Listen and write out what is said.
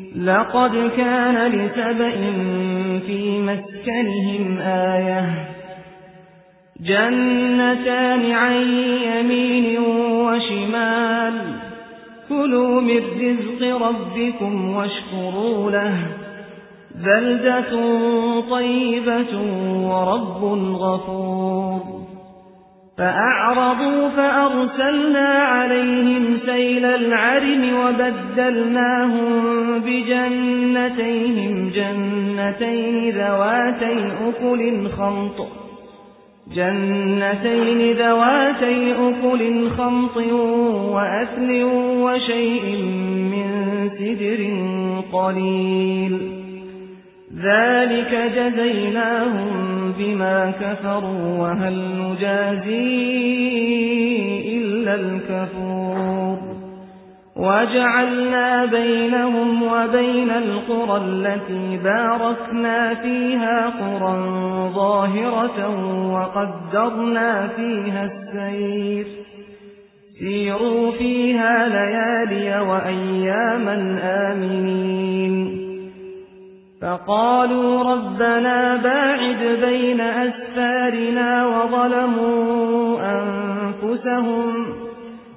لقد كان لسبأ في مسكنهم آية. جنتان عن يمين وشمال. كلوا من رزق ربكم واشكروا له. بلدة طيبة ورب غفور. فأعرضوا فأرسلنا عليهم سيل العرم وبدلناهم بجنتيهم. جنتين ذواتي أكل خمط. جنتين ذواتي أكل خمط وأثل وشيء من سدر قليل. ذلك جزيناهم بما كفروا وهل نجازي إلا الكفور. وجعلنا بينهم وبين القرى التي باركنا فيها قرى ظاهرة وقدرنا فيها السير. سيروا فيها ليالي وأياما آمنين. فقالوا ربنا باعد بين أسفارنا وظلموا أنفسهم